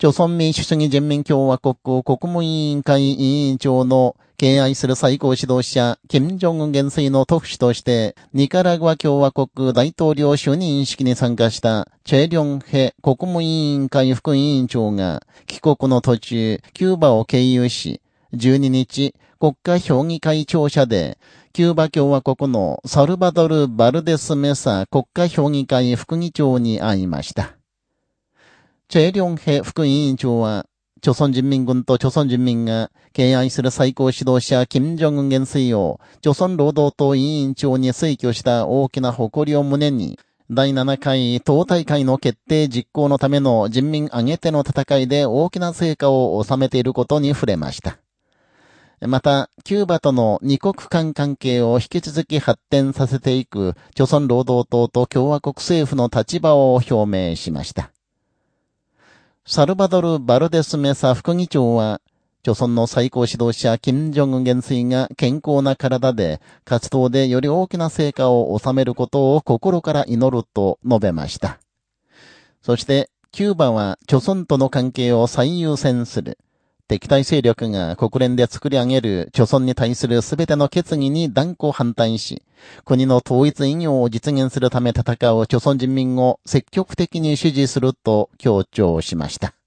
朝鮮民主主義人民共和国国務委員会委員長の敬愛する最高指導者、金正恩元帥の特使として、ニカラグア共和国大統領就任式に参加した、チェ・リョンヘ国務委員会副委員長が、帰国の途中、キューバを経由し、12日、国家評議会庁舎で、キューバ共和国のサルバドル・バルデス・メサ国家評議会副議長に会いました。チェ・リョンヘ副委員長は、朝鮮人民軍と朝鮮人民が敬愛する最高指導者金正恩元帥を朝鮮労働党委員長に推挙した大きな誇りを胸に、第7回党大会の決定実行のための人民挙げての戦いで大きな成果を収めていることに触れました。また、キューバとの二国間関係を引き続き発展させていく、朝鮮労働党と共和国政府の立場を表明しました。サルバドル・バルデス・メサ副議長は、朝鮮の最高指導者、金正恩元帥が健康な体で、活動でより大きな成果を収めることを心から祈ると述べました。そして、キューバは、朝鮮との関係を最優先する。敵対勢力が国連で作り上げる貯村に対する全ての決議に断固反対し、国の統一引用を実現するため戦う貯村人民を積極的に支持すると強調しました。